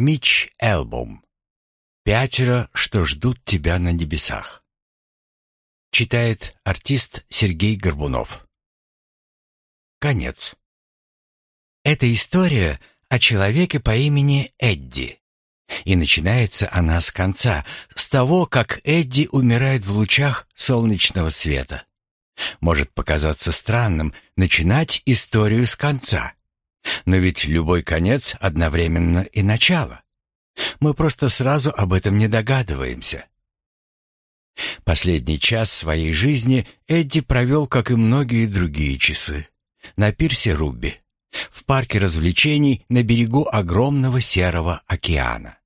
Мич Элбум. «Пятеро, что ждут тебя на небесах». Читает артист Сергей Горбунов. Конец. Эта история о человеке по имени Эдди. И начинается она с конца, с того, как Эдди умирает в лучах солнечного света. Может показаться странным начинать историю с конца. Но ведь любой конец одновременно и начало. Мы просто сразу об этом не догадываемся. Последний час своей жизни Эдди провел, как и многие другие часы, на пирсе Рубби, в парке развлечений на берегу огромного серого океана.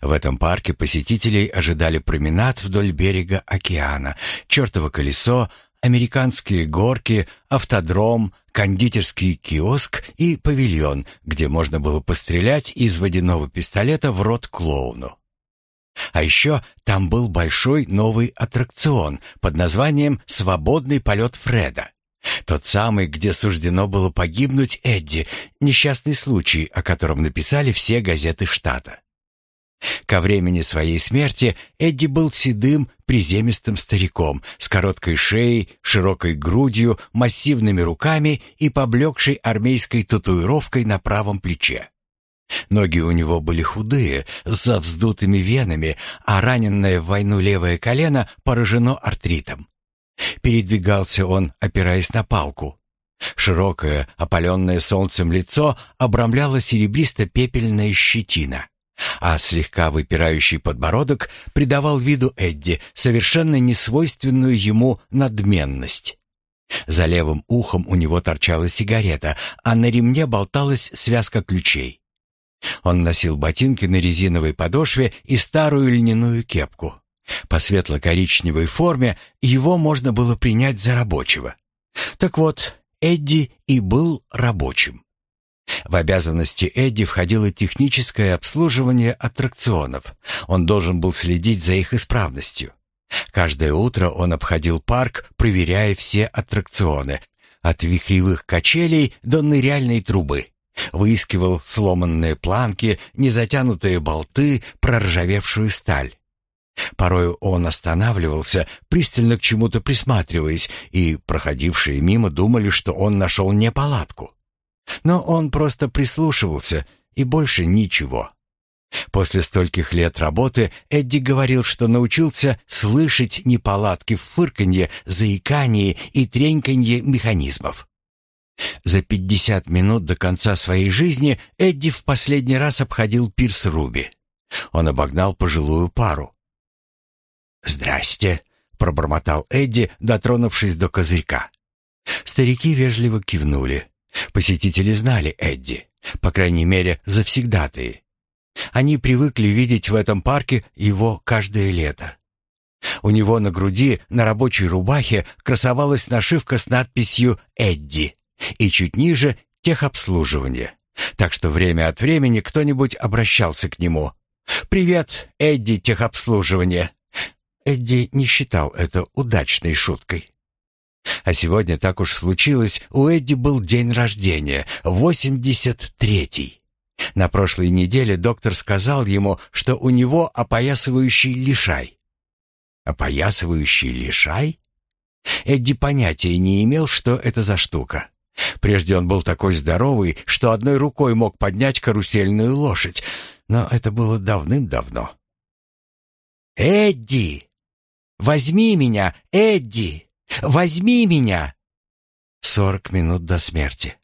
В этом парке посетителей ожидали променад вдоль берега океана, чертово колесо, американские горки, автодром, кондитерский киоск и павильон, где можно было пострелять из водяного пистолета в рот клоуну. А еще там был большой новый аттракцион под названием «Свободный полет Фреда». Тот самый, где суждено было погибнуть Эдди, несчастный случай, о котором написали все газеты штата. Ко времени своей смерти Эдди был седым, приземистым стариком с короткой шеей, широкой грудью, массивными руками и поблекшей армейской татуировкой на правом плече. Ноги у него были худые, со вздутыми венами, а раненное в войну левое колено поражено артритом. Передвигался он, опираясь на палку. Широкое, опаленное солнцем лицо обрамляла серебристо-пепельная щетина а слегка выпирающий подбородок придавал виду Эдди совершенно несвойственную ему надменность. За левым ухом у него торчала сигарета, а на ремне болталась связка ключей. Он носил ботинки на резиновой подошве и старую льняную кепку. По светло-коричневой форме его можно было принять за рабочего. Так вот, Эдди и был рабочим. В обязанности Эдди входило техническое обслуживание аттракционов. Он должен был следить за их исправностью. Каждое утро он обходил парк, проверяя все аттракционы, от вихревых качелей до ныряльной трубы. Выискивал сломанные планки, незатянутые болты, проржавевшую сталь. Порой он останавливался, пристально к чему-то присматриваясь, и проходившие мимо думали, что он нашел неполадку. Но он просто прислушивался и больше ничего. После стольких лет работы Эдди говорил, что научился слышать неполадки в фырканье, заикании и треньканье механизмов. За пятьдесят минут до конца своей жизни Эдди в последний раз обходил пирс Руби. Он обогнал пожилую пару. «Здрасте», — пробормотал Эдди, дотронувшись до козырька. Старики вежливо кивнули. Посетители знали Эдди, по крайней мере, завсегдатые. Они привыкли видеть в этом парке его каждое лето. У него на груди на рабочей рубахе красовалась нашивка с надписью «Эдди» и чуть ниже «Техобслуживание». Так что время от времени кто-нибудь обращался к нему. «Привет, Эдди, техобслуживание!» Эдди не считал это удачной шуткой. А сегодня так уж случилось, у Эдди был день рождения, 83-й. На прошлой неделе доктор сказал ему, что у него опоясывающий лишай. Опоясывающий лишай? Эдди понятия не имел, что это за штука. Прежде он был такой здоровый, что одной рукой мог поднять карусельную лошадь, но это было давным-давно. «Эдди! Возьми меня, Эдди!» Возьми меня!» Сорок минут до смерти.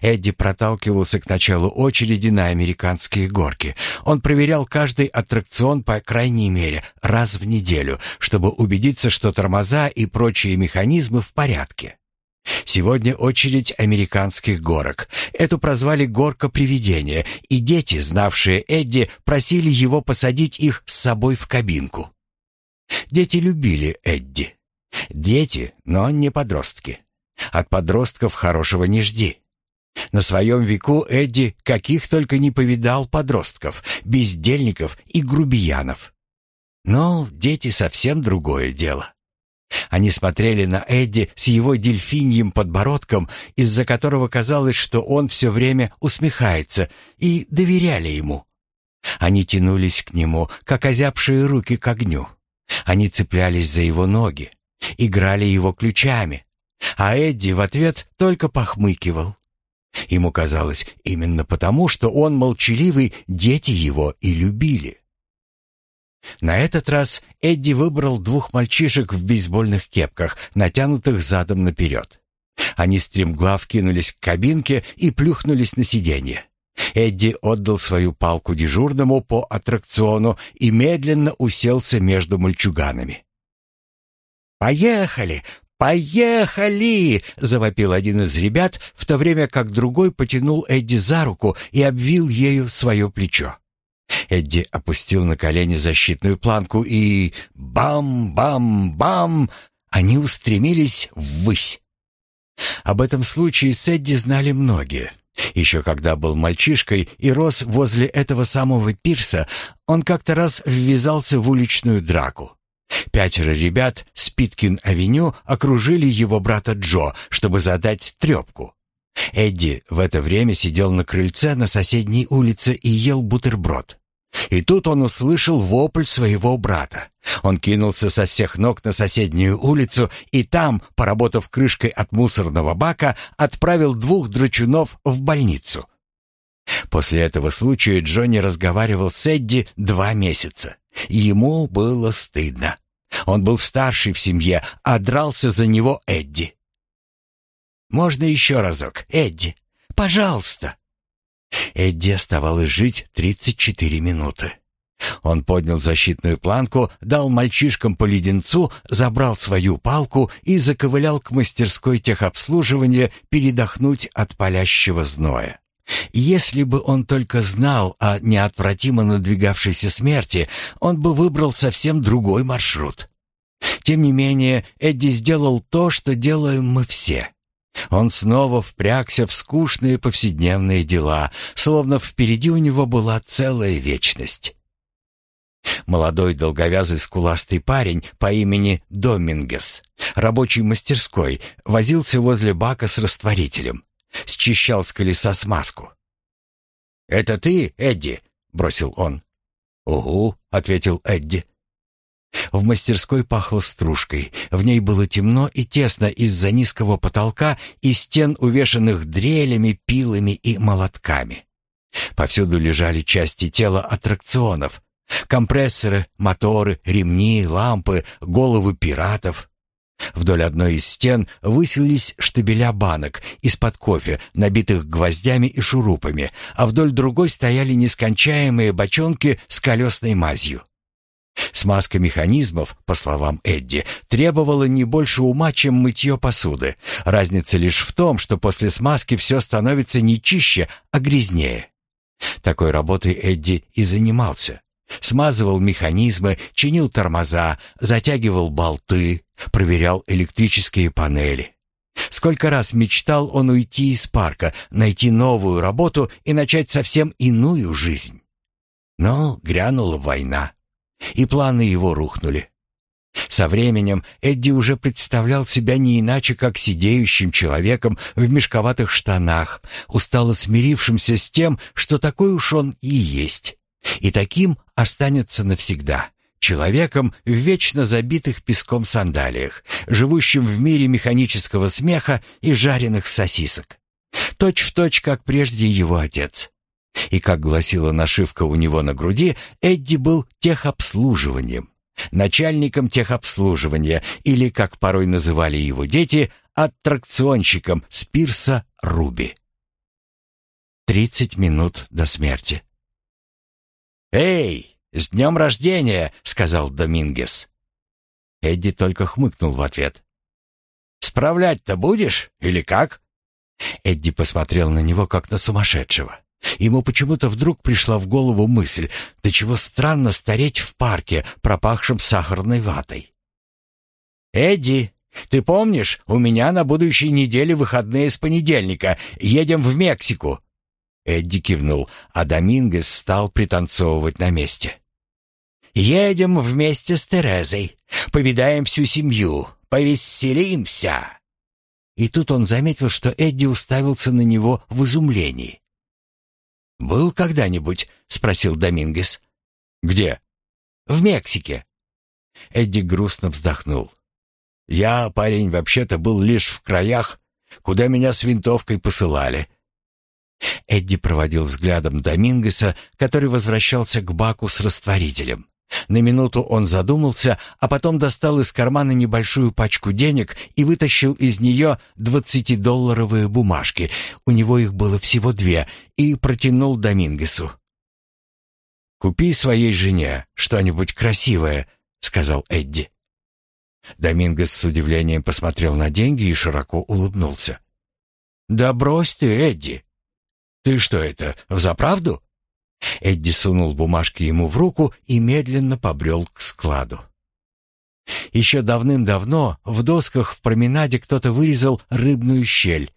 Эдди проталкивался к началу очереди на американские горки. Он проверял каждый аттракцион по крайней мере раз в неделю, чтобы убедиться, что тормоза и прочие механизмы в порядке. Сегодня очередь американских горок. Эту прозвали «горка привидения», и дети, знавшие Эдди, просили его посадить их с собой в кабинку. Дети любили Эдди. Дети, но не подростки. От подростков хорошего не жди. На своем веку Эдди каких только не повидал подростков, бездельников и грубиянов. Но дети совсем другое дело. Они смотрели на Эдди с его дельфиньим подбородком, из-за которого казалось, что он все время усмехается, и доверяли ему. Они тянулись к нему, как озябшие руки к огню. Они цеплялись за его ноги, играли его ключами, а Эдди в ответ только похмыкивал. Ему казалось, именно потому, что он молчаливый, дети его и любили. На этот раз Эдди выбрал двух мальчишек в бейсбольных кепках, натянутых задом наперед. Они стремглав кинулись к кабинке и плюхнулись на сиденье. Эдди отдал свою палку дежурному по аттракциону и медленно уселся между мальчуганами. «Поехали! «Поехали!» — завопил один из ребят, в то время как другой потянул Эдди за руку и обвил ею свое плечо. Эдди опустил на колени защитную планку и... Бам-бам-бам! Они устремились ввысь. Об этом случае с Эдди знали многие. Еще когда был мальчишкой и рос возле этого самого пирса, он как-то раз ввязался в уличную драку. Пятеро ребят с Питкин-авеню окружили его брата Джо, чтобы задать трепку. Эдди в это время сидел на крыльце на соседней улице и ел бутерброд. И тут он услышал вопль своего брата. Он кинулся со всех ног на соседнюю улицу и там, поработав крышкой от мусорного бака, отправил двух драчунов в больницу. После этого случая Джонни разговаривал с Эдди два месяца. Ему было стыдно. Он был старший в семье, а дрался за него Эдди. «Можно еще разок, Эдди? Пожалуйста!» Эдди оставалось жить 34 минуты. Он поднял защитную планку, дал мальчишкам по леденцу, забрал свою палку и заковылял к мастерской техобслуживания передохнуть от палящего зноя. Если бы он только знал о неотвратимо надвигавшейся смерти, он бы выбрал совсем другой маршрут. Тем не менее, Эдди сделал то, что делаем мы все. Он снова впрягся в скучные повседневные дела, словно впереди у него была целая вечность. Молодой долговязый скуластый парень по имени Домингес, рабочий мастерской, возился возле бака с растворителем счищал с колеса смазку. «Это ты, Эдди?» — бросил он. «Угу», — ответил Эдди. В мастерской пахло стружкой. В ней было темно и тесно из-за низкого потолка и стен, увешанных дрелями, пилами и молотками. Повсюду лежали части тела аттракционов. Компрессоры, моторы, ремни, лампы, головы пиратов. Вдоль одной из стен высились штабеля банок из-под кофе, набитых гвоздями и шурупами, а вдоль другой стояли нескончаемые бочонки с колесной мазью. Смазка механизмов, по словам Эдди, требовала не больше ума, чем мытье посуды. Разница лишь в том, что после смазки все становится не чище, а грязнее. Такой работой Эдди и занимался. Смазывал механизмы, чинил тормоза, затягивал болты, проверял электрические панели. Сколько раз мечтал он уйти из парка, найти новую работу и начать совсем иную жизнь. Но грянула война, и планы его рухнули. Со временем Эдди уже представлял себя не иначе, как сидеющим человеком в мешковатых штанах, устало смирившимся с тем, что такой уж он и есть. И таким останется навсегда. Человеком в вечно забитых песком сандалиях, живущим в мире механического смеха и жареных сосисок. Точь в точь, как прежде его отец. И, как гласила нашивка у него на груди, Эдди был техобслуживанием. Начальником техобслуживания, или, как порой называли его дети, аттракционщиком Спирса Руби. Тридцать минут до смерти. «Эй, с днем рождения!» — сказал Домингес. Эдди только хмыкнул в ответ. «Справлять-то будешь или как?» Эдди посмотрел на него, как на сумасшедшего. Ему почему-то вдруг пришла в голову мысль, до чего странно стареть в парке, пропахшем сахарной ватой. «Эдди, ты помнишь, у меня на будущей неделе выходные с понедельника. Едем в Мексику. Эдди кивнул, а Домингес стал пританцовывать на месте. «Едем вместе с Терезой, повидаем всю семью, повеселимся!» И тут он заметил, что Эдди уставился на него в изумлении. «Был когда-нибудь?» — спросил Домингес. «Где?» «В Мексике». Эдди грустно вздохнул. «Я, парень, вообще-то был лишь в краях, куда меня с винтовкой посылали». Эдди проводил взглядом Домингеса, который возвращался к баку с растворителем. На минуту он задумался, а потом достал из кармана небольшую пачку денег и вытащил из нее двадцатидолларовые бумажки. У него их было всего две, и протянул Домингесу. «Купи своей жене что-нибудь красивое», — сказал Эдди. Домингес с удивлением посмотрел на деньги и широко улыбнулся. «Да брось ты, Эдди! Ты что это, взаправду?» Эдди сунул бумажки ему в руку и медленно побрел к складу. Еще давным-давно в досках в променаде кто-то вырезал рыбную щель.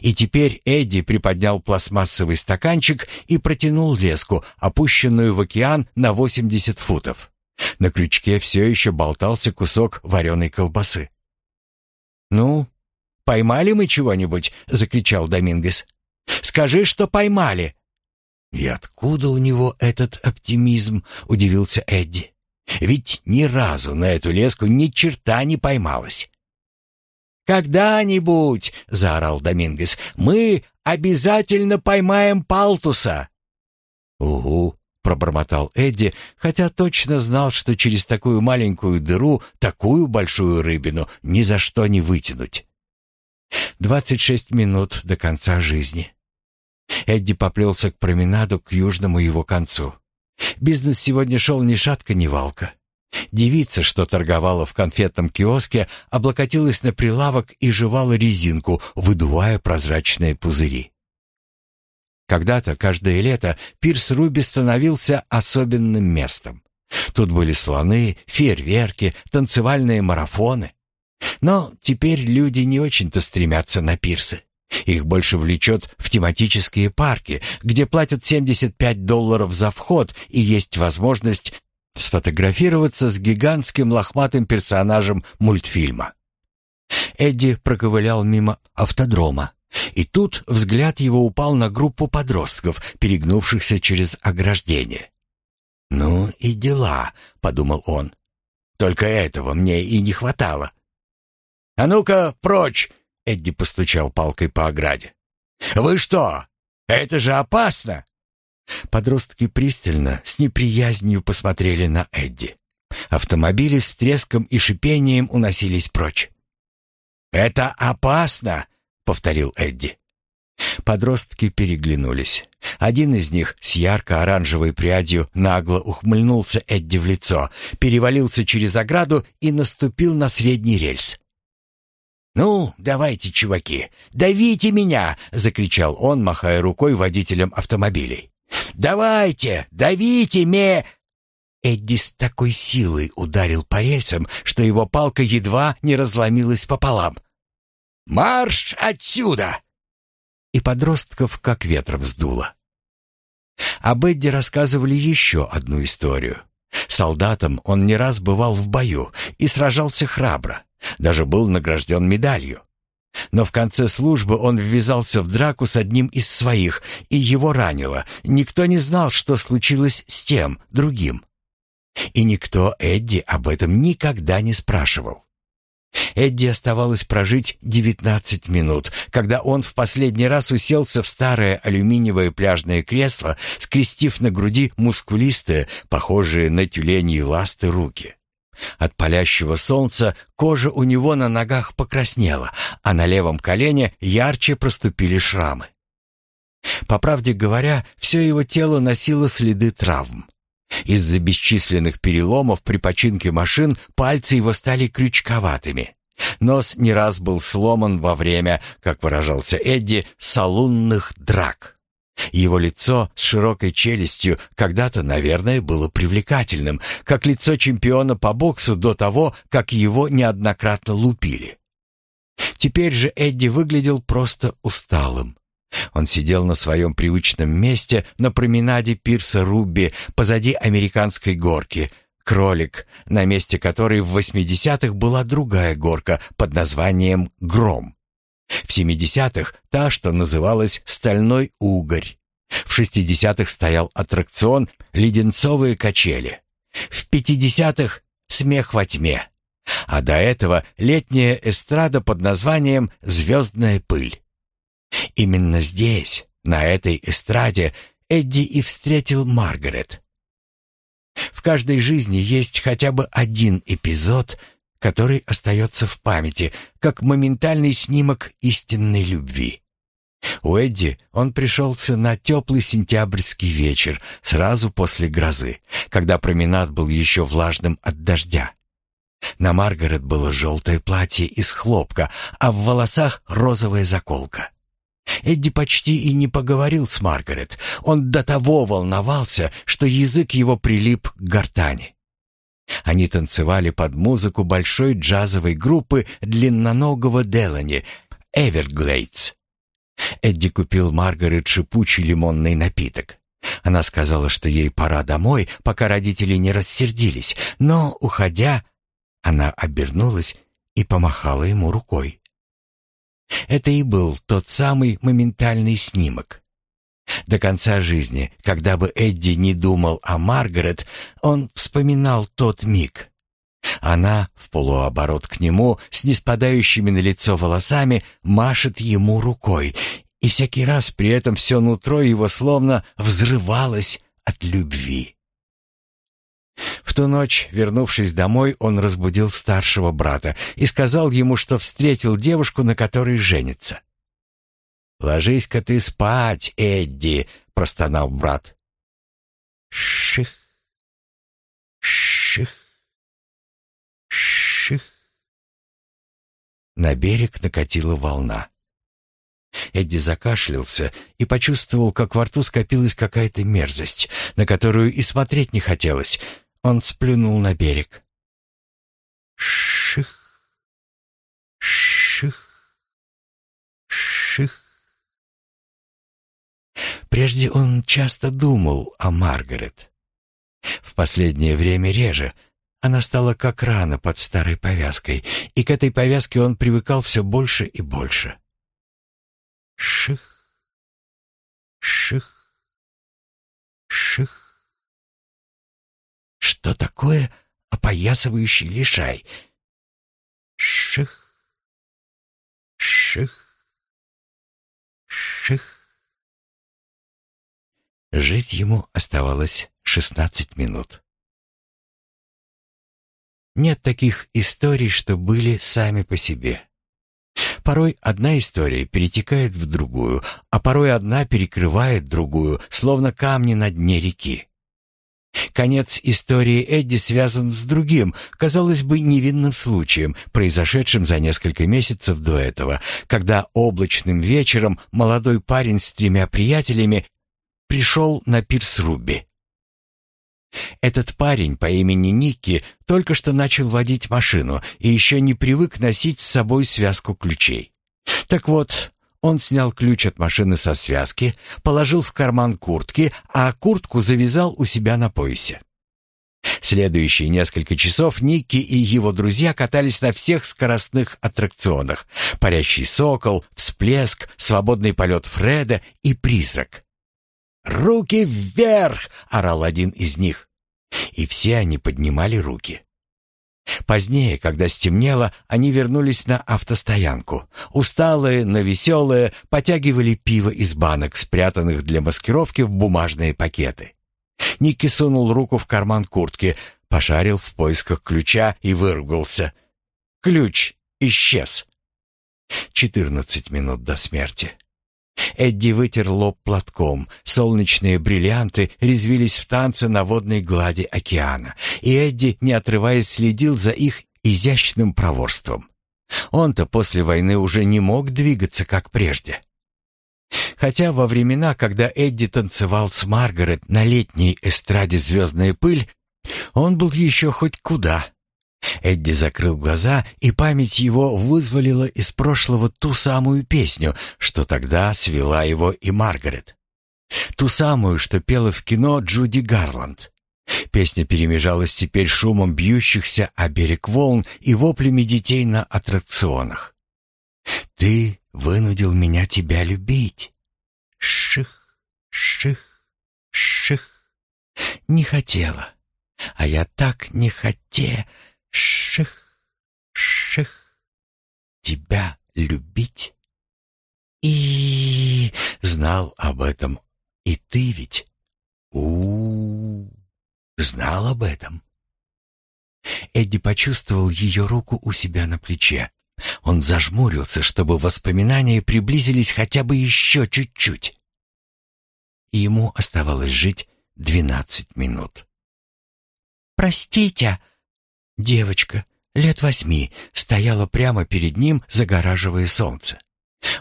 И теперь Эдди приподнял пластмассовый стаканчик и протянул леску, опущенную в океан на 80 футов. На крючке все еще болтался кусок вареной колбасы. «Ну, поймали мы чего-нибудь?» — закричал Домингес. «Скажи, что поймали!» «И откуда у него этот оптимизм?» — удивился Эдди. «Ведь ни разу на эту леску ни черта не поймалось». «Когда-нибудь», — заорал Домингес, — «мы обязательно поймаем Палтуса». «Угу», — пробормотал Эдди, хотя точно знал, что через такую маленькую дыру такую большую рыбину ни за что не вытянуть. «Двадцать шесть минут до конца жизни». Эдди поплелся к променаду к южному его концу. Бизнес сегодня шел ни шатка, ни валка. Девица, что торговала в конфетном киоске, облокотилась на прилавок и жевала резинку, выдувая прозрачные пузыри. Когда-то, каждое лето, пирс Руби становился особенным местом. Тут были слоны, фейерверки, танцевальные марафоны. Но теперь люди не очень-то стремятся на пирсы. Их больше влечет в тематические парки, где платят 75 долларов за вход и есть возможность сфотографироваться с гигантским лохматым персонажем мультфильма. Эдди проковылял мимо автодрома, и тут взгляд его упал на группу подростков, перегнувшихся через ограждение. «Ну и дела», — подумал он. «Только этого мне и не хватало». «А ну-ка, прочь!» Эдди постучал палкой по ограде. «Вы что? Это же опасно!» Подростки пристально, с неприязнью посмотрели на Эдди. Автомобили с треском и шипением уносились прочь. «Это опасно!» — повторил Эдди. Подростки переглянулись. Один из них с ярко-оранжевой прядью нагло ухмыльнулся Эдди в лицо, перевалился через ограду и наступил на средний рельс. «Ну, давайте, чуваки, давите меня!» — закричал он, махая рукой водителям автомобилей. «Давайте, давите ме...» Эдди с такой силой ударил по рельсам, что его палка едва не разломилась пополам. «Марш отсюда!» И подростков как ветром сдуло. Об Эдди рассказывали еще одну историю. Солдатом он не раз бывал в бою и сражался храбро. Даже был награжден медалью. Но в конце службы он ввязался в драку с одним из своих, и его ранило. Никто не знал, что случилось с тем, другим. И никто Эдди об этом никогда не спрашивал. Эдди оставалось прожить девятнадцать минут, когда он в последний раз уселся в старое алюминиевое пляжное кресло, скрестив на груди мускулистые, похожие на тюленьи ласты руки. От палящего солнца кожа у него на ногах покраснела, а на левом колене ярче проступили шрамы. По правде говоря, все его тело носило следы травм. Из-за бесчисленных переломов при починке машин пальцы его стали крючковатыми. Нос не раз был сломан во время, как выражался Эдди, салунных драк. Его лицо с широкой челюстью когда-то, наверное, было привлекательным, как лицо чемпиона по боксу до того, как его неоднократно лупили. Теперь же Эдди выглядел просто усталым. Он сидел на своем привычном месте на променаде пирса Рубби позади американской горки, кролик, на месте которой в 80-х была другая горка под названием «Гром». В 70-х та, что называлась «Стальной угорь». В 60-х стоял аттракцион «Леденцовые качели». В 50-х «Смех во тьме». А до этого летняя эстрада под названием «Звездная пыль». Именно здесь, на этой эстраде, Эдди и встретил Маргарет. В каждой жизни есть хотя бы один эпизод, который остается в памяти, как моментальный снимок истинной любви. У Эдди он пришелся на теплый сентябрьский вечер, сразу после грозы, когда променад был еще влажным от дождя. На Маргарет было желтое платье из хлопка, а в волосах розовая заколка. Эдди почти и не поговорил с Маргарет. Он до того волновался, что язык его прилип к гортани. Они танцевали под музыку большой джазовой группы длинноногого Делани «Эверглейдс». Эдди купил Маргарет шипучий лимонный напиток. Она сказала, что ей пора домой, пока родители не рассердились, но, уходя, она обернулась и помахала ему рукой. Это и был тот самый моментальный снимок. До конца жизни, когда бы Эдди не думал о Маргарет, он вспоминал тот миг. Она, в полуоборот к нему, с неспадающими на лицо волосами, машет ему рукой, и всякий раз при этом все нутро его словно взрывалось от любви. В ту ночь, вернувшись домой, он разбудил старшего брата и сказал ему, что встретил девушку, на которой женится. «Ложись-ка ты спать, Эдди!» — простонал брат. «Ших! Ших! Ших!» На берег накатила волна. Эдди закашлялся и почувствовал, как во рту скопилась какая-то мерзость, на которую и смотреть не хотелось. Он сплюнул на берег. Ших, ших, ших. Прежде он часто думал о Маргарет. В последнее время реже. Она стала как рана под старой повязкой, и к этой повязке он привыкал все больше и больше. Ших, ших, ших. Что такое опоясывающий лишай? Ших, ших, ших. Жить ему оставалось шестнадцать минут. Нет таких историй, что были сами по себе. Порой одна история перетекает в другую, а порой одна перекрывает другую, словно камни на дне реки. Конец истории Эдди связан с другим, казалось бы, невинным случаем, произошедшим за несколько месяцев до этого, когда облачным вечером молодой парень с тремя приятелями пришел на пирс Руби. Этот парень по имени Никки только что начал водить машину и еще не привык носить с собой связку ключей. Так вот, он снял ключ от машины со связки, положил в карман куртки, а куртку завязал у себя на поясе. Следующие несколько часов Никки и его друзья катались на всех скоростных аттракционах. Парящий сокол, всплеск, свободный полет Фреда и призрак. «Руки вверх!» — орал один из них. И все они поднимали руки. Позднее, когда стемнело, они вернулись на автостоянку. Усталые, но веселые, потягивали пиво из банок, спрятанных для маскировки в бумажные пакеты. Ники сунул руку в карман куртки, пошарил в поисках ключа и выругался. Ключ исчез. Четырнадцать минут до смерти. Эдди вытер лоб платком. Солнечные бриллианты резвились в танце на водной глади океана, и Эдди, не отрываясь, следил за их изящным проворством. Он-то после войны уже не мог двигаться, как прежде. Хотя во времена, когда Эдди танцевал с Маргарет на летней эстраде «Звездная пыль», он был еще хоть куда Эдди закрыл глаза, и память его вызволила из прошлого ту самую песню, что тогда свела его и Маргарет. Ту самую, что пела в кино Джуди Гарланд. Песня перемежалась теперь шумом бьющихся о берег волн и воплями детей на аттракционах. «Ты вынудил меня тебя любить». Ших, Ших, ших. Не хотела. А я так не хоте. Ших, ших. Тебя любить. И знал об этом. И ты ведь. У, -у, знал об этом. Эдди почувствовал ее руку у себя на плече. Он зажмурился, чтобы воспоминания приблизились хотя бы еще чуть-чуть. И ему оставалось жить двенадцать минут. «Простите!» Девочка, лет восьми, стояла прямо перед ним, загораживая солнце.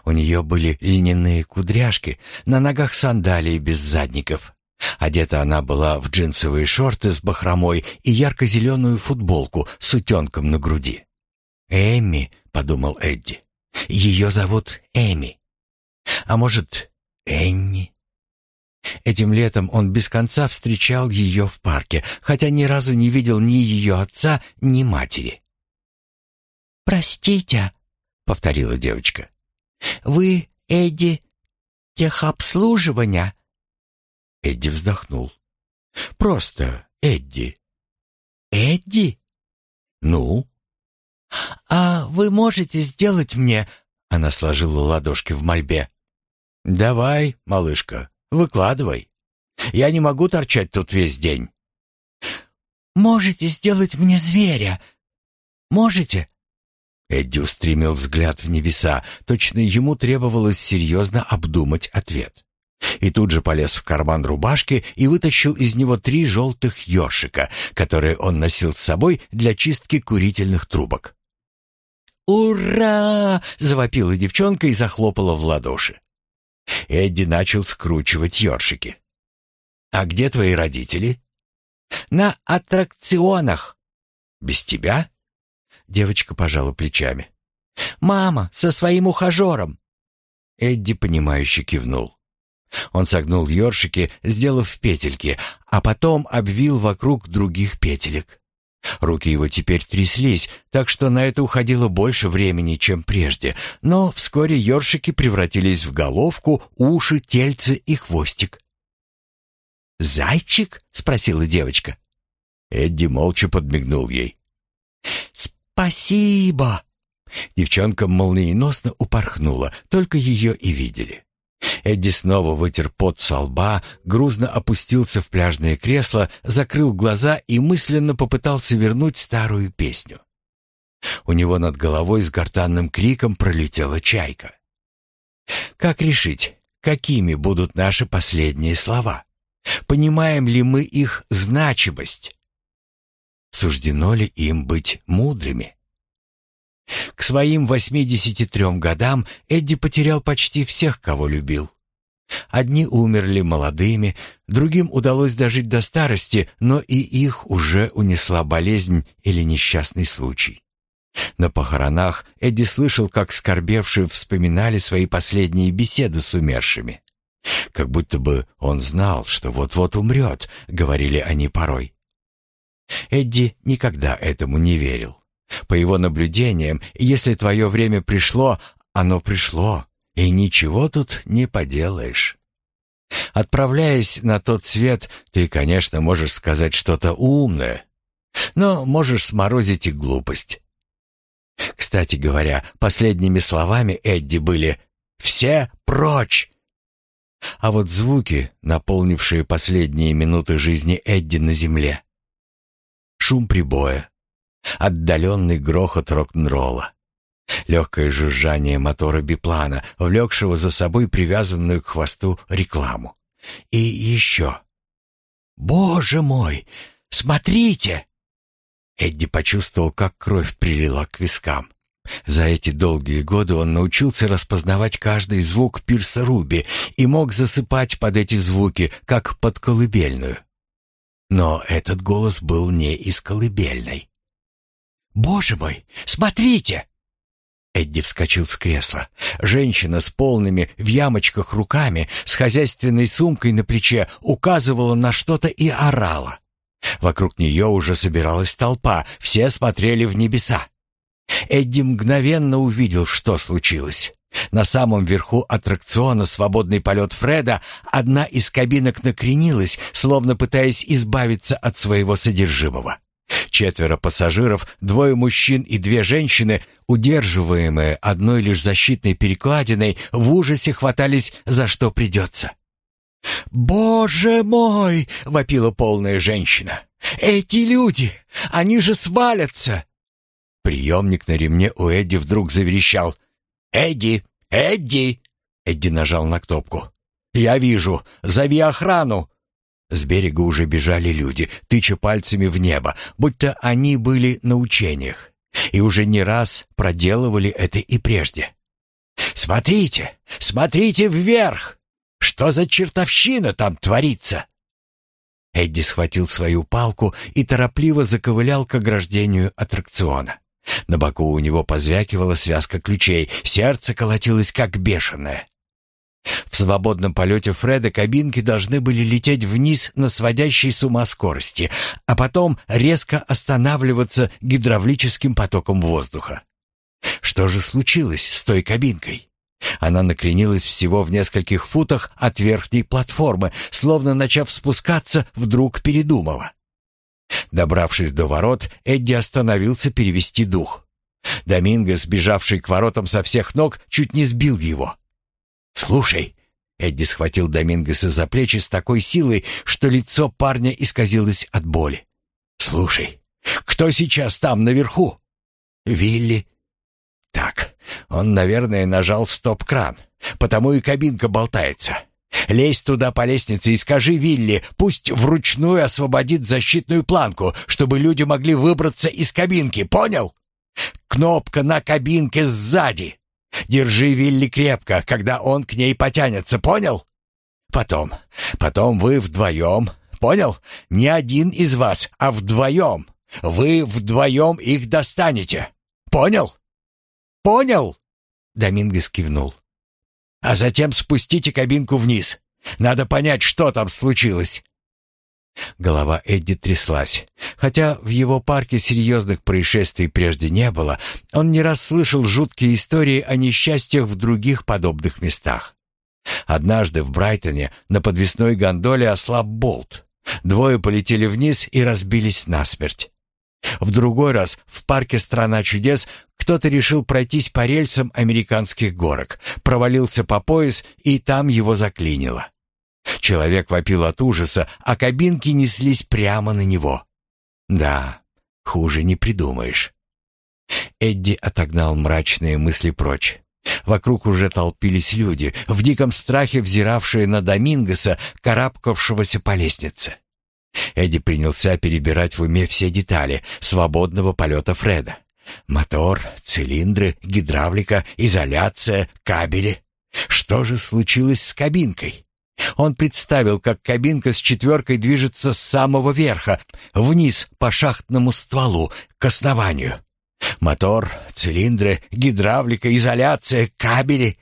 У нее были льняные кудряшки, на ногах сандалии без задников. Одета она была в джинсовые шорты с бахромой и ярко-зеленую футболку с утенком на груди. «Эмми», — подумал Эдди. «Ее зовут Эми. А может, Энни?» Этим летом он без конца встречал ее в парке, хотя ни разу не видел ни ее отца, ни матери. «Простите», — повторила девочка. «Вы, Эдди, техобслуживания?» Эдди вздохнул. «Просто Эдди». «Эдди?» «Ну?» «А вы можете сделать мне...» Она сложила ладошки в мольбе. «Давай, малышка, выкладывай. Я не могу торчать тут весь день». «Можете сделать мне зверя? Можете?» Эдди устремил взгляд в небеса. Точно ему требовалось серьезно обдумать ответ. И тут же полез в карман рубашки и вытащил из него три желтых ёршика, которые он носил с собой для чистки курительных трубок. «Ура!» — завопила девчонка и захлопала в ладоши. Эдди начал скручивать ёршики. «А где твои родители?» «На аттракционах». «Без тебя?» Девочка пожала плечами. «Мама со своим ухажером». Эдди, понимающе кивнул. Он согнул ёршики, сделав петельки, а потом обвил вокруг других петелек. Руки его теперь тряслись, так что на это уходило больше времени, чем прежде, но вскоре ёршики превратились в головку, уши, тельце и хвостик. «Зайчик?» — спросила девочка. Эдди молча подмигнул ей. «Спасибо!» Девчонка молниеносно упорхнула, только ее и видели. Эдди снова вытер пот со лба, грузно опустился в пляжное кресло, закрыл глаза и мысленно попытался вернуть старую песню. У него над головой с гортанным криком пролетела чайка. Как решить, какими будут наши последние слова? Понимаем ли мы их значимость? Суждено ли им быть мудрыми? К своим 83 годам Эдди потерял почти всех, кого любил. Одни умерли молодыми, другим удалось дожить до старости, но и их уже унесла болезнь или несчастный случай. На похоронах Эдди слышал, как скорбевшие вспоминали свои последние беседы с умершими. Как будто бы он знал, что вот-вот умрет, говорили они порой. Эдди никогда этому не верил. По его наблюдениям, если твое время пришло, оно пришло, и ничего тут не поделаешь. Отправляясь на тот свет, ты, конечно, можешь сказать что-то умное, но можешь сморозить и глупость. Кстати говоря, последними словами Эдди были «Все прочь!». А вот звуки, наполнившие последние минуты жизни Эдди на земле. Шум прибоя, отдаленный грохот рок-н-ролла, легкое жужжание мотора биплана, влекшего за собой привязанную к хвосту рекламу. И еще. «Боже мой! Смотрите!» Эдди почувствовал, как кровь прилила к вискам. За эти долгие годы он научился распознавать каждый звук Пирса Руби и мог засыпать под эти звуки, как под колыбельную. Но этот голос был не из колыбельной. «Боже мой, смотрите!» Эдди вскочил с кресла. Женщина с полными в ямочках руками, с хозяйственной сумкой на плече, указывала на что-то и орала. Вокруг нее уже собиралась толпа, все смотрели в небеса. Эдди мгновенно увидел, что случилось. На самом верху аттракциона «Свободный полет Фреда» одна из кабинок накренилась, словно пытаясь избавиться от своего содержимого. Четверо пассажиров, двое мужчин и две женщины, удерживаемые одной лишь защитной перекладиной, в ужасе хватались за что придется. «Боже мой!» — вопила полная женщина. «Эти люди! Они же свалятся!» Приемник на ремне у Эдди вдруг заверещал. «Эдди! Эдди!» Эдди нажал на кнопку. «Я вижу! Зови охрану!» С берега уже бежали люди, тыча пальцами в небо, будто они были на учениях. И уже не раз проделывали это и прежде. «Смотрите! Смотрите вверх! Что за чертовщина там творится?» Эдди схватил свою палку и торопливо заковылял к ограждению аттракциона. На боку у него позвякивала связка ключей, сердце колотилось как бешеное. В свободном полете Фреда кабинки должны были лететь вниз на сводящей с ума скорости, а потом резко останавливаться гидравлическим потоком воздуха. Что же случилось с той кабинкой? Она накренилась всего в нескольких футах от верхней платформы, словно начав спускаться, вдруг передумала. Добравшись до ворот, Эдди остановился перевести дух. Доминго, сбежавший к воротам со всех ног, чуть не сбил его. «Слушай!» Эдди схватил Домингоса за плечи с такой силой, что лицо парня исказилось от боли. «Слушай, кто сейчас там наверху?» «Вилли». «Так, он, наверное, нажал стоп-кран, потому и кабинка болтается. Лезь туда по лестнице и скажи Вилли, пусть вручную освободит защитную планку, чтобы люди могли выбраться из кабинки, понял? Кнопка на кабинке сзади. Держи Вилли крепко, когда он к ней потянется, понял? Потом, потом вы вдвоем, понял? Не один из вас, а вдвоем. Вы вдвоем их достанете. Понял? Понял? Домингес кивнул а затем спустите кабинку вниз. Надо понять, что там случилось». Голова Эдди тряслась. Хотя в его парке серьезных происшествий прежде не было, он не раз слышал жуткие истории о несчастьях в других подобных местах. Однажды в Брайтоне на подвесной гондоле ослаб болт. Двое полетели вниз и разбились насмерть. В другой раз в парке «Страна чудес» кто-то решил пройтись по рельсам американских горок, провалился по пояс и там его заклинило. Человек вопил от ужаса, а кабинки неслись прямо на него. Да, хуже не придумаешь. Эдди отогнал мрачные мысли прочь. Вокруг уже толпились люди, в диком страхе взиравшие на Домингоса, карабкавшегося по лестнице. Эдди принялся перебирать в уме все детали свободного полета Фреда. Мотор, цилиндры, гидравлика, изоляция, кабели. Что же случилось с кабинкой? Он представил, как кабинка с четверкой движется с самого верха, вниз по шахтному стволу, к основанию. Мотор, цилиндры, гидравлика, изоляция, кабели.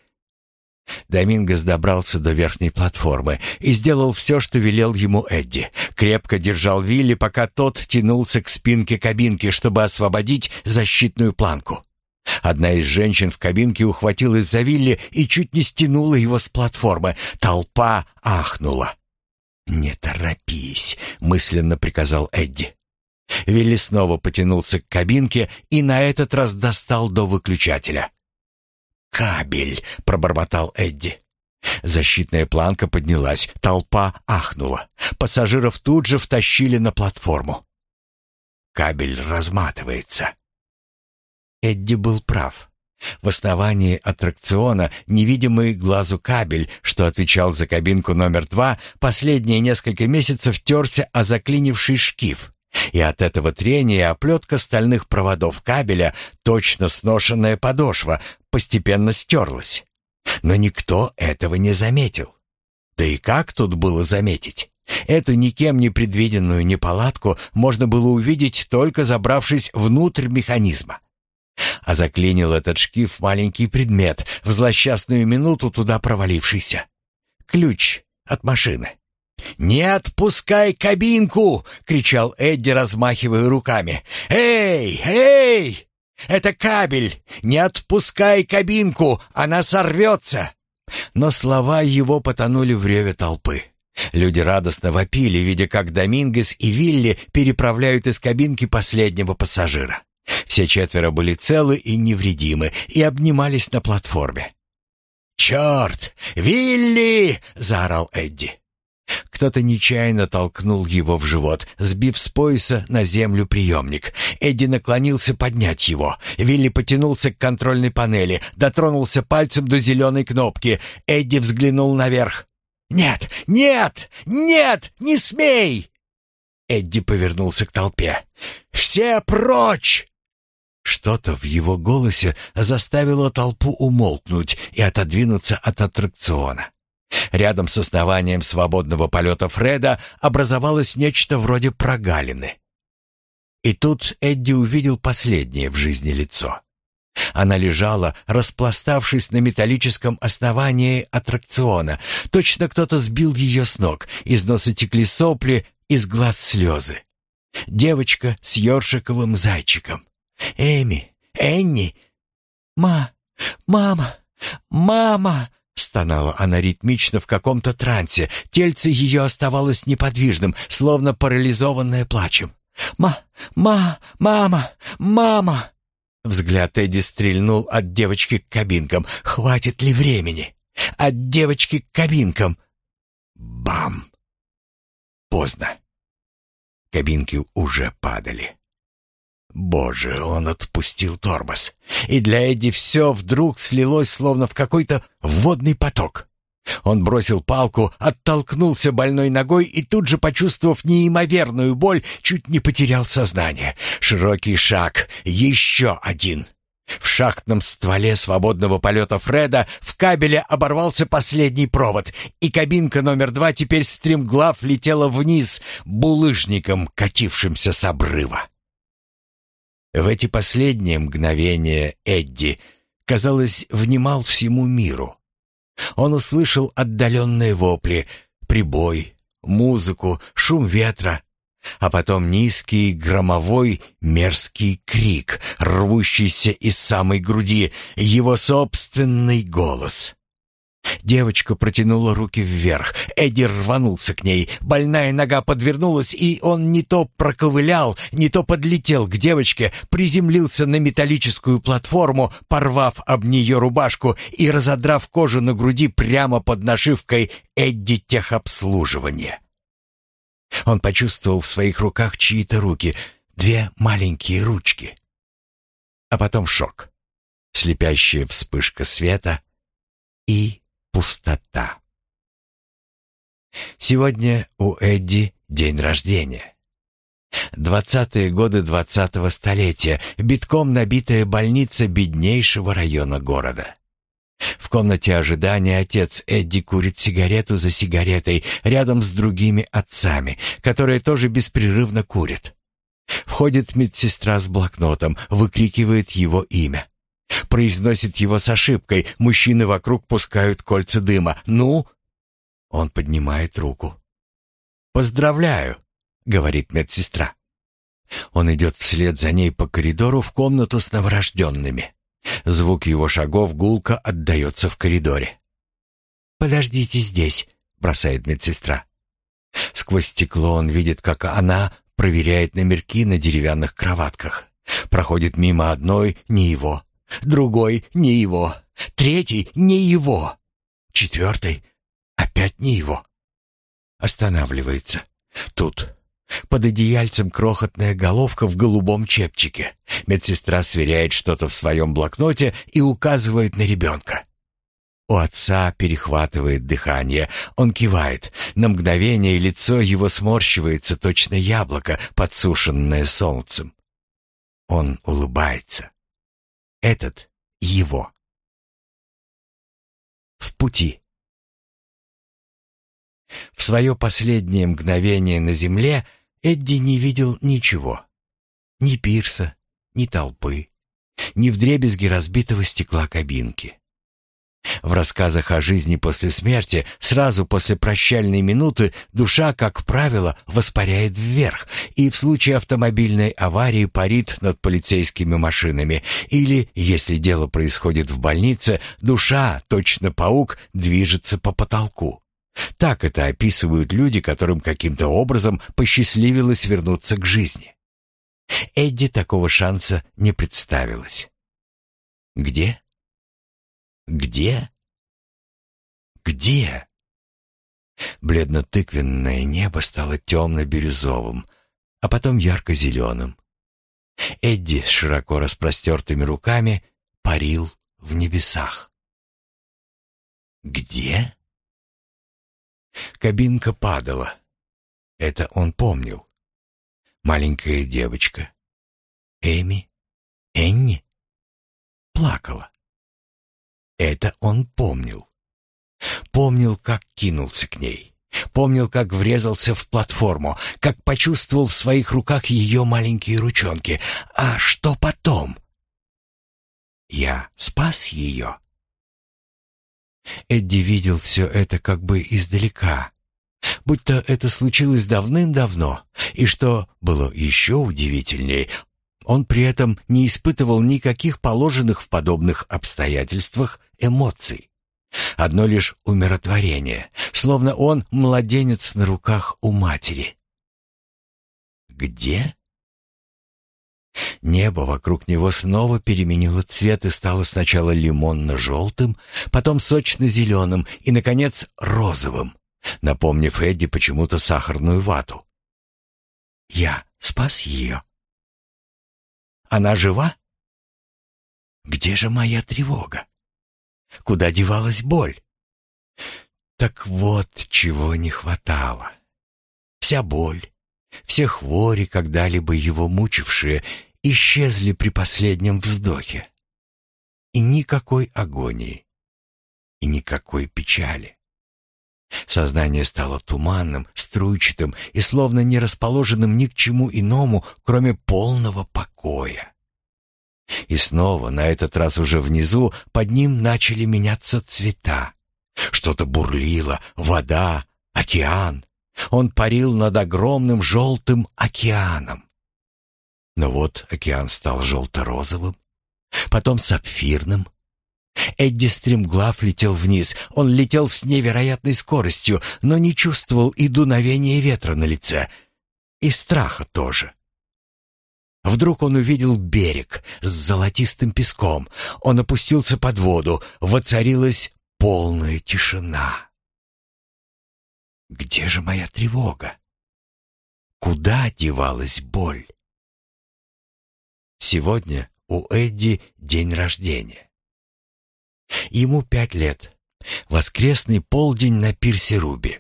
Домингос добрался до верхней платформы и сделал все, что велел ему Эдди. Крепко держал Вилли, пока тот тянулся к спинке кабинки, чтобы освободить защитную планку. Одна из женщин в кабинке ухватилась за Вилли и чуть не стянула его с платформы. Толпа ахнула. «Не торопись», — мысленно приказал Эдди. Вилли снова потянулся к кабинке и на этот раз достал до выключателя кабель!» — пробормотал Эдди. Защитная планка поднялась, толпа ахнула. Пассажиров тут же втащили на платформу. Кабель разматывается. Эдди был прав. В основании аттракциона невидимый глазу кабель, что отвечал за кабинку номер два, последние несколько месяцев терся о заклинивший шкив. И от этого трения оплетка стальных проводов кабеля, точно сношенная подошва, постепенно стерлась. Но никто этого не заметил. Да и как тут было заметить? Эту никем не предвиденную неполадку можно было увидеть, только забравшись внутрь механизма. А заклинил этот шкив маленький предмет, в злосчастную минуту туда провалившийся. Ключ от машины. «Не отпускай кабинку!» — кричал Эдди, размахивая руками. «Эй, эй!» Это кабель! Не отпускай кабинку! Она сорвется!» Но слова его потонули в реве толпы. Люди радостно вопили, видя, как Домингес и Вилли переправляют из кабинки последнего пассажира. Все четверо были целы и невредимы и обнимались на платформе. «Черт! Вилли!» — заорал Эдди. Кто-то нечаянно толкнул его в живот, сбив с пояса на землю приемник. Эдди наклонился поднять его. Вилли потянулся к контрольной панели, дотронулся пальцем до зеленой кнопки. Эдди взглянул наверх. «Нет! Нет! Нет! Не смей!» Эдди повернулся к толпе. «Все прочь!» Что-то в его голосе заставило толпу умолкнуть и отодвинуться от аттракциона. Рядом с основанием свободного полета Фреда образовалось нечто вроде прогалины. И тут Эдди увидел последнее в жизни лицо. Она лежала, распластавшись на металлическом основании аттракциона. Точно кто-то сбил ее с ног. Из носа текли сопли, из глаз слезы. Девочка с ёршиковым зайчиком. Эми, Энни. «Ма! Мама! Мама!» Стонала она ритмично в каком-то трансе. Тельце ее оставалось неподвижным, словно парализованное плачем. «Ма! Ма! Мама! Мама!» Взгляд Эдди стрельнул от девочки к кабинкам. «Хватит ли времени?» «От девочки к кабинкам!» Бам! Поздно. Кабинки уже падали. Боже, он отпустил тормоз. И для Эдди все вдруг слилось, словно в какой-то водный поток. Он бросил палку, оттолкнулся больной ногой и тут же, почувствовав неимоверную боль, чуть не потерял сознание. Широкий шаг, еще один. В шахтном стволе свободного полета Фреда в кабеле оборвался последний провод, и кабинка номер два теперь стремглав летела вниз, булыжником, катившимся с обрыва. В эти последние мгновения Эдди, казалось, внимал всему миру. Он услышал отдаленные вопли, прибой, музыку, шум ветра, а потом низкий, громовой, мерзкий крик, рвущийся из самой груди, его собственный голос. Девочка протянула руки вверх. Эдди рванулся к ней. Больная нога подвернулась, и он не то проковылял, не то подлетел к девочке, приземлился на металлическую платформу, порвав об нее рубашку и разодрав кожу на груди прямо под нашивкой «Эдди техобслуживание». Он почувствовал в своих руках чьи-то руки, две маленькие ручки. А потом шок. Слепящая вспышка света и пустота. Сегодня у Эдди день рождения. Двадцатые годы двадцатого столетия, битком набитая больница беднейшего района города. В комнате ожидания отец Эдди курит сигарету за сигаретой рядом с другими отцами, которые тоже беспрерывно курят. Входит медсестра с блокнотом, выкрикивает его имя. Произносит его с ошибкой. Мужчины вокруг пускают кольца дыма. «Ну?» Он поднимает руку. «Поздравляю», — говорит медсестра. Он идет вслед за ней по коридору в комнату с новорожденными. Звук его шагов гулко отдается в коридоре. «Подождите здесь», — бросает медсестра. Сквозь стекло он видит, как она проверяет номерки на деревянных кроватках. Проходит мимо одной, не его другой не его, третий не его, четвертый опять не его. Останавливается. Тут. Под одеяльцем крохотная головка в голубом чепчике. Медсестра сверяет что-то в своем блокноте и указывает на ребенка. У отца перехватывает дыхание. Он кивает. На мгновение лицо его сморщивается, точно яблоко, подсушенное солнцем. Он улыбается. Этот его. В пути. В свое последнее мгновение на земле Эдди не видел ничего. Ни пирса, ни толпы, ни вдребезги разбитого стекла кабинки. В рассказах о жизни после смерти, сразу после прощальной минуты, душа, как правило, воспаряет вверх и в случае автомобильной аварии парит над полицейскими машинами. Или, если дело происходит в больнице, душа, точно паук, движется по потолку. Так это описывают люди, которым каким-то образом посчастливилось вернуться к жизни. Эдди такого шанса не представилось. Где? Где? Где? Бледно-тыквенное небо стало темно-бирюзовым, а потом ярко-зеленым. Эдди с широко распростертыми руками парил в небесах. Где? Кабинка падала. Это он помнил. Маленькая девочка. Эми? Энни? Плакала. Это он помнил. Помнил, как кинулся к ней. Помнил, как врезался в платформу, как почувствовал в своих руках ее маленькие ручонки. А что потом? Я спас ее. Эдди видел все это как бы издалека, будто это случилось давным-давно, и что было еще удивительнее, он при этом не испытывал никаких положенных в подобных обстоятельствах эмоций. Одно лишь умиротворение, словно он младенец на руках у матери. Где? Небо вокруг него снова переменило цвет и стало сначала лимонно-желтым, потом сочно-зеленым и, наконец, розовым, напомнив Эдди почему-то сахарную вату. «Я спас ее», она жива? Где же моя тревога? Куда девалась боль? Так вот, чего не хватало. Вся боль, все хвори, когда-либо его мучившие, исчезли при последнем вздохе. И никакой агонии, и никакой печали. Сознание стало туманным, струйчатым и словно не расположенным ни к чему иному, кроме полного покоя. И снова, на этот раз уже внизу, под ним начали меняться цвета. Что-то бурлило, вода, океан. Он парил над огромным желтым океаном. Но вот океан стал желто-розовым, потом сапфирным, Эдди стремглав летел вниз. Он летел с невероятной скоростью, но не чувствовал и дуновения ветра на лице. И страха тоже. Вдруг он увидел берег с золотистым песком. Он опустился под воду. Воцарилась полная тишина. Где же моя тревога? Куда девалась боль? Сегодня у Эдди день рождения. Ему пять лет. Воскресный полдень на пирсе Руби.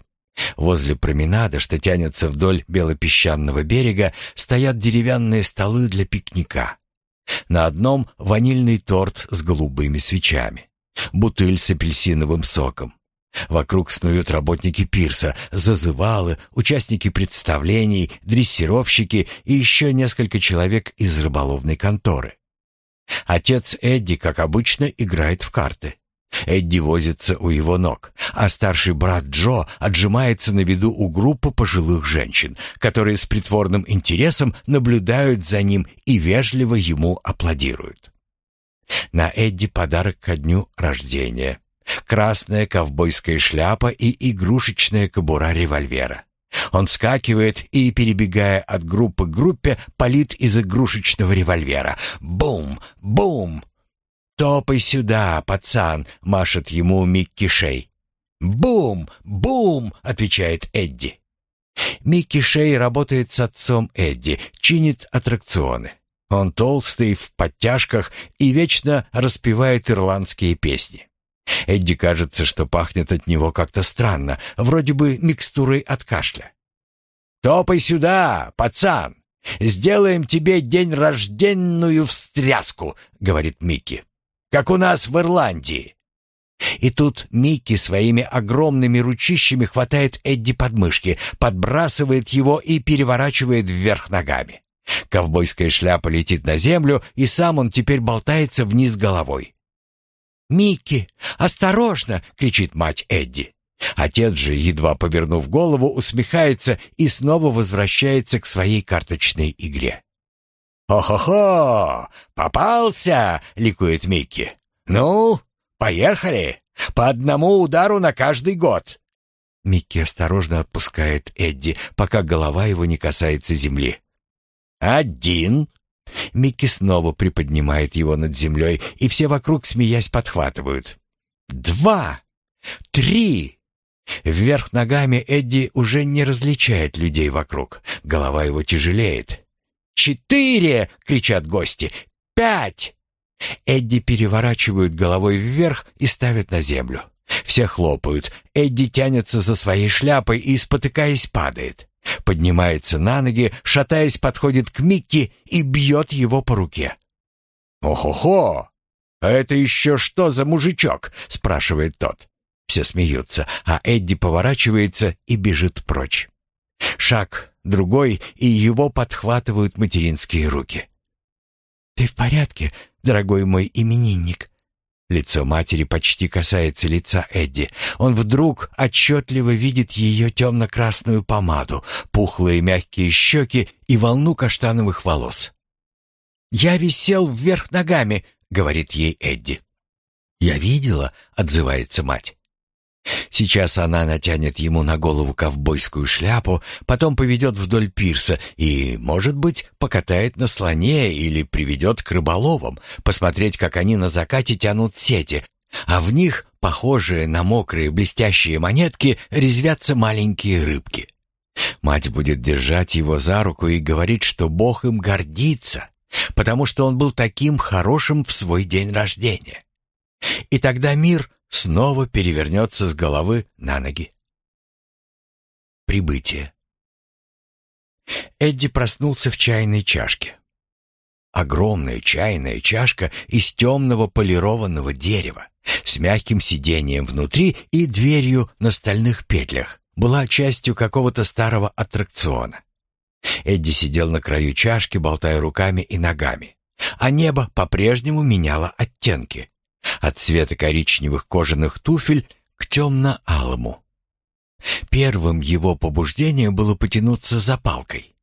Возле променада, что тянется вдоль белопесчаного берега, стоят деревянные столы для пикника. На одном ванильный торт с голубыми свечами, бутыль с апельсиновым соком. Вокруг снуют работники пирса, зазывалы, участники представлений, дрессировщики и еще несколько человек из рыболовной конторы. Отец Эдди, как обычно, играет в карты. Эдди возится у его ног, а старший брат Джо отжимается на виду у группы пожилых женщин, которые с притворным интересом наблюдают за ним и вежливо ему аплодируют. На Эдди подарок ко дню рождения. Красная ковбойская шляпа и игрушечная кобура револьвера. Он скакивает и, перебегая от группы к группе, палит из игрушечного револьвера. Бум! Бум! «Топай сюда, пацан!» — машет ему Микки Шей. «Бум! Бум!» — отвечает Эдди. Микки Шей работает с отцом Эдди, чинит аттракционы. Он толстый, в подтяжках и вечно распевает ирландские песни. Эдди кажется, что пахнет от него как-то странно, вроде бы микстурой от кашля. «Топай сюда, пацан! Сделаем тебе день рожденную встряску», — говорит Микки. «Как у нас в Ирландии». И тут Микки своими огромными ручищами хватает Эдди под мышки, подбрасывает его и переворачивает вверх ногами. Ковбойская шляпа летит на землю, и сам он теперь болтается вниз головой. «Микки, осторожно!» — кричит мать Эдди. Отец же, едва повернув голову, усмехается и снова возвращается к своей карточной игре. «Хо-хо-хо! Попался!» — ликует Микки. «Ну, поехали! По одному удару на каждый год!» Микки осторожно отпускает Эдди, пока голова его не касается земли. «Один!» Микки снова приподнимает его над землей, и все вокруг, смеясь, подхватывают. «Два! Три!» Вверх ногами Эдди уже не различает людей вокруг. Голова его тяжелеет. «Четыре!» — кричат гости. «Пять!» Эдди переворачивают головой вверх и ставят на землю. Все хлопают. Эдди тянется за своей шляпой и, спотыкаясь, падает. Поднимается на ноги, шатаясь, подходит к Микки и бьет его по руке. «Охо-хо! А это еще что за мужичок?» — спрашивает тот. Все смеются, а Эдди поворачивается и бежит прочь. Шаг, другой, и его подхватывают материнские руки. «Ты в порядке, дорогой мой именинник?» Лицо матери почти касается лица Эдди. Он вдруг отчетливо видит ее темно-красную помаду, пухлые мягкие щеки и волну каштановых волос. «Я висел вверх ногами», — говорит ей Эдди. «Я видела», — отзывается мать. Сейчас она натянет ему на голову ковбойскую шляпу, потом поведет вдоль пирса и, может быть, покатает на слоне или приведет к рыболовам, посмотреть, как они на закате тянут сети, а в них, похожие на мокрые блестящие монетки, резвятся маленькие рыбки. Мать будет держать его за руку и говорить, что Бог им гордится, потому что он был таким хорошим в свой день рождения. И тогда мир снова перевернется с головы на ноги. Прибытие. Эдди проснулся в чайной чашке. Огромная чайная чашка из темного полированного дерева с мягким сиденьем внутри и дверью на стальных петлях была частью какого-то старого аттракциона. Эдди сидел на краю чашки, болтая руками и ногами, а небо по-прежнему меняло оттенки от цвета коричневых кожаных туфель к темно-алому. Первым его побуждением было потянуться за палкой.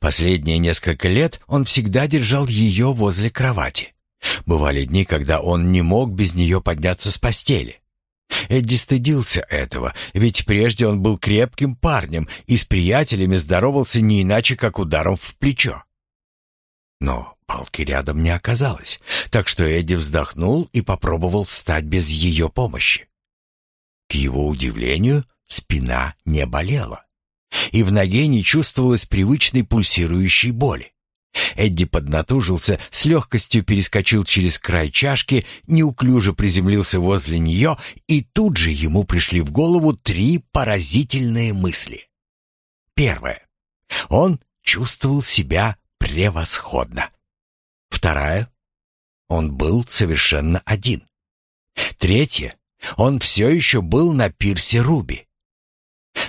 Последние несколько лет он всегда держал ее возле кровати. Бывали дни, когда он не мог без нее подняться с постели. Эдди стыдился этого, ведь прежде он был крепким парнем и с приятелями здоровался не иначе, как ударом в плечо. Но палки рядом не оказалось, так что Эдди вздохнул и попробовал встать без ее помощи. К его удивлению, спина не болела, и в ноге не чувствовалось привычной пульсирующей боли. Эдди поднатужился, с легкостью перескочил через край чашки, неуклюже приземлился возле нее, и тут же ему пришли в голову три поразительные мысли. Первое. Он чувствовал себя превосходно. Вторая. Он был совершенно один. Третье. Он все еще был на пирсе Руби.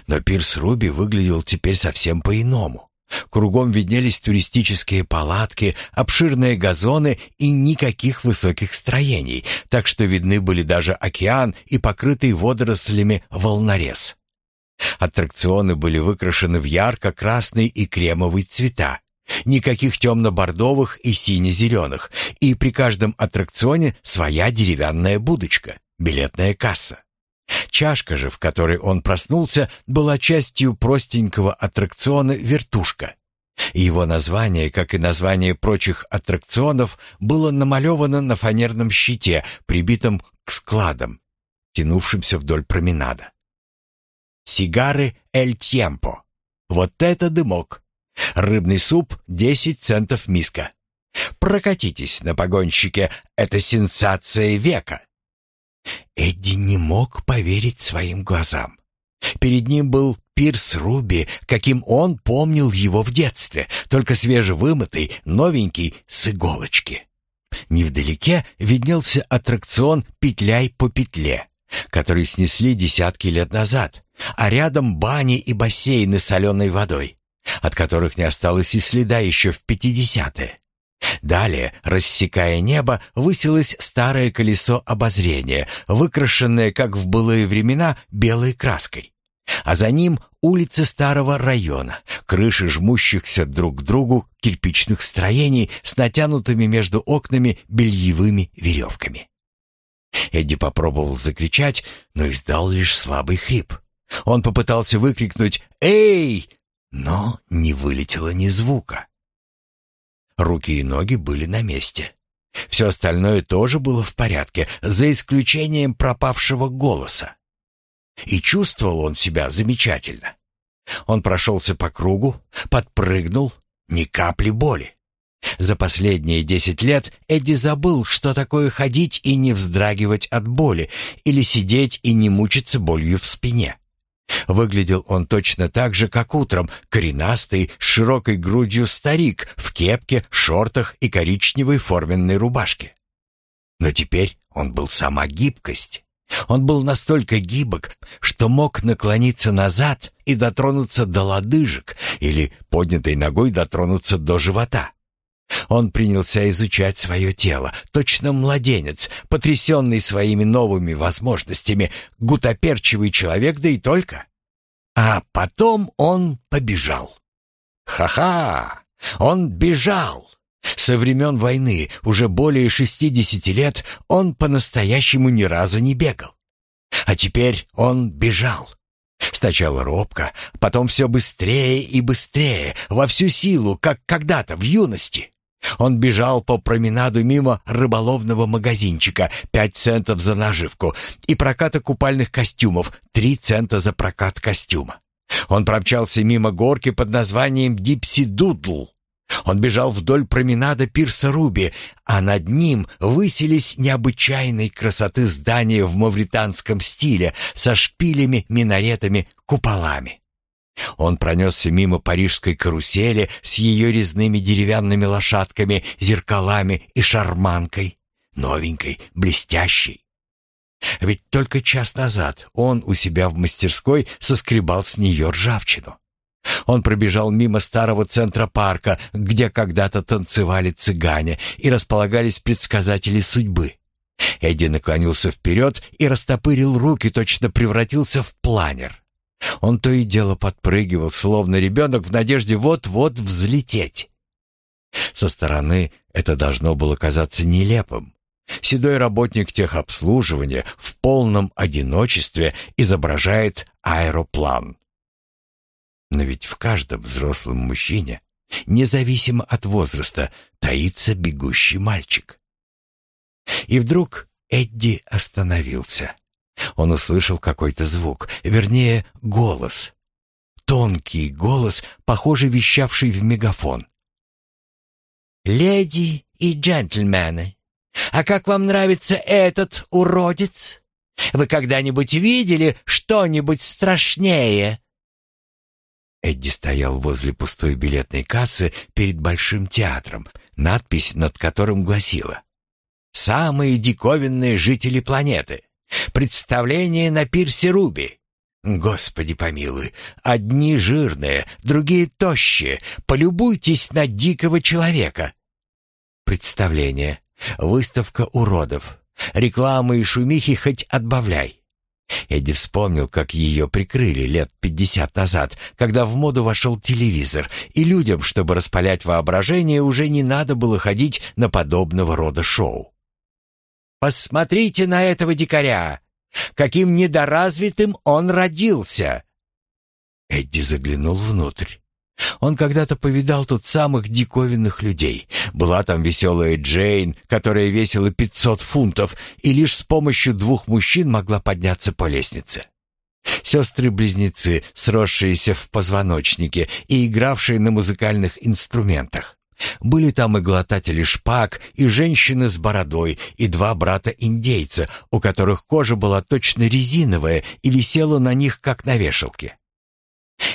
Но пирс Руби выглядел теперь совсем по-иному. Кругом виднелись туристические палатки, обширные газоны и никаких высоких строений, так что видны были даже океан и покрытый водорослями волнорез. Аттракционы были выкрашены в ярко-красный и кремовый цвета. Никаких темно-бордовых и сине-зеленых. И при каждом аттракционе своя деревянная будочка, билетная касса. Чашка же, в которой он проснулся, была частью простенького аттракциона «Вертушка». Его название, как и название прочих аттракционов, было намалевано на фанерном щите, прибитом к складам, тянувшимся вдоль променада. «Сигары Эль Тьемпо». Вот это дымок! Рыбный суп — 10 центов миска. Прокатитесь на погонщике, это сенсация века. Эдди не мог поверить своим глазам. Перед ним был Пирс Руби, каким он помнил его в детстве, только свежевымытый, новенький, с иголочки. Невдалеке виднелся аттракцион «Петляй по петле», который снесли десятки лет назад, а рядом бани и бассейны с соленой водой от которых не осталось и следа еще в пятидесятые. Далее, рассекая небо, высилось старое колесо обозрения, выкрашенное, как в былые времена, белой краской. А за ним улицы старого района, крыши жмущихся друг к другу кирпичных строений с натянутыми между окнами бельевыми веревками. Эдди попробовал закричать, но издал лишь слабый хрип. Он попытался выкрикнуть «Эй!», но не вылетело ни звука. Руки и ноги были на месте. Все остальное тоже было в порядке, за исключением пропавшего голоса. И чувствовал он себя замечательно. Он прошелся по кругу, подпрыгнул, ни капли боли. За последние десять лет Эдди забыл, что такое ходить и не вздрагивать от боли, или сидеть и не мучиться болью в спине. Выглядел он точно так же, как утром, коренастый, с широкой грудью старик в кепке, шортах и коричневой форменной рубашке. Но теперь он был сама гибкость. Он был настолько гибок, что мог наклониться назад и дотронуться до лодыжек или поднятой ногой дотронуться до живота. Он принялся изучать свое тело, точно младенец, потрясенный своими новыми возможностями, гутоперчивый человек, да и только. А потом он побежал. Ха-ха! Он бежал! Со времен войны, уже более шестидесяти лет, он по-настоящему ни разу не бегал. А теперь он бежал. Сначала робко, потом все быстрее и быстрее, во всю силу, как когда-то в юности. Он бежал по променаду мимо рыболовного магазинчика, пять центов за наживку, и проката купальных костюмов, три цента за прокат костюма. Он промчался мимо горки под названием Дипси Дудл. Он бежал вдоль променада пирса Руби, а над ним высились необычайной красоты здания в мавританском стиле со шпилями, минаретами, куполами. Он пронесся мимо парижской карусели с ее резными деревянными лошадками, зеркалами и шарманкой, новенькой, блестящей. Ведь только час назад он у себя в мастерской соскребал с нее ржавчину. Он пробежал мимо старого центра парка, где когда-то танцевали цыгане и располагались предсказатели судьбы. Эдди наклонился вперед и растопырил руки, точно превратился в планер. Он то и дело подпрыгивал, словно ребенок в надежде вот-вот взлететь. Со стороны это должно было казаться нелепым. Седой работник техобслуживания в полном одиночестве изображает аэроплан. Но ведь в каждом взрослом мужчине, независимо от возраста, таится бегущий мальчик. И вдруг Эдди остановился. Он услышал какой-то звук, вернее, голос. Тонкий голос, похоже, вещавший в мегафон. «Леди и джентльмены, а как вам нравится этот уродец? Вы когда-нибудь видели что-нибудь страшнее?» Эдди стоял возле пустой билетной кассы перед Большим театром, надпись над которым гласила «Самые диковинные жители планеты. Представление на пирсе Руби. Господи помилуй, одни жирные, другие тощие. Полюбуйтесь на дикого человека». Представление. Выставка уродов. Реклама и шумихи хоть отбавляй. Эдди вспомнил, как ее прикрыли лет пятьдесят назад, когда в моду вошел телевизор, и людям, чтобы распалять воображение, уже не надо было ходить на подобного рода шоу. «Посмотрите на этого дикаря! Каким недоразвитым он родился!» Эдди заглянул внутрь. Он когда-то повидал тут самых диковинных людей. Была там веселая Джейн, которая весила 500 фунтов и лишь с помощью двух мужчин могла подняться по лестнице. Сестры-близнецы, сросшиеся в позвоночнике и игравшие на музыкальных инструментах. Были там и глотатели шпаг, и женщины с бородой, и два брата-индейца, у которых кожа была точно резиновая и висела на них, как на вешалке.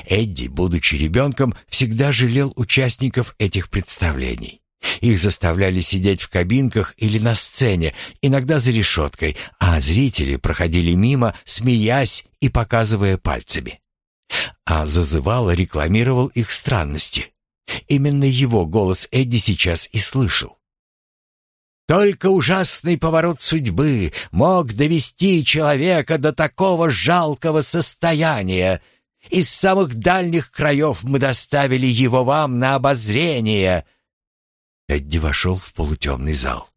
Эдди, будучи ребенком, всегда жалел участников этих представлений. Их заставляли сидеть в кабинках или на сцене, иногда за решеткой, а зрители проходили мимо, смеясь и показывая пальцами. А зазывало рекламировал их странности. Именно его голос Эдди сейчас и слышал. Только ужасный поворот судьбы мог довести человека до такого жалкого состояния. Из самых дальних краев мы доставили его вам на обозрение. Эдди вошел в полутемный зал.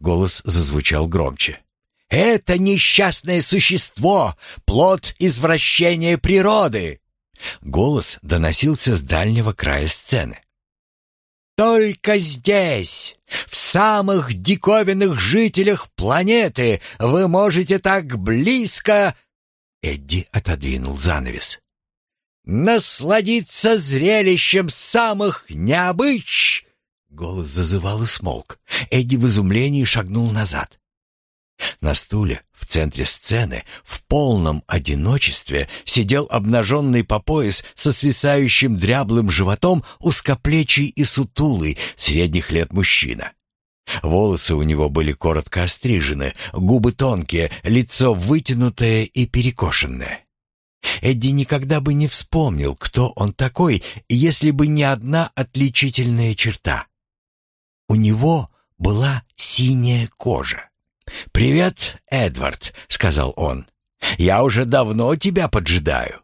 Голос зазвучал громче. «Это несчастное существо, плод извращения природы!» Голос доносился с дальнего края сцены. Только здесь, в самых диковинных жителях планеты, вы можете так близко...» Эдди отодвинул занавес. «Насладиться зрелищем самых необыч...» Голос зазывал и смолк. Эдди в изумлении шагнул назад. На стуле в центре сцены в полном одиночестве сидел обнаженный по пояс со свисающим дряблым животом узкоплечий и сутулый средних лет мужчина. Волосы у него были коротко острижены, губы тонкие, лицо вытянутое и перекошенное. Эдди никогда бы не вспомнил, кто он такой, если бы не одна отличительная черта. У него была синяя кожа. «Привет, Эдвард», — сказал он. «Я уже давно тебя поджидаю».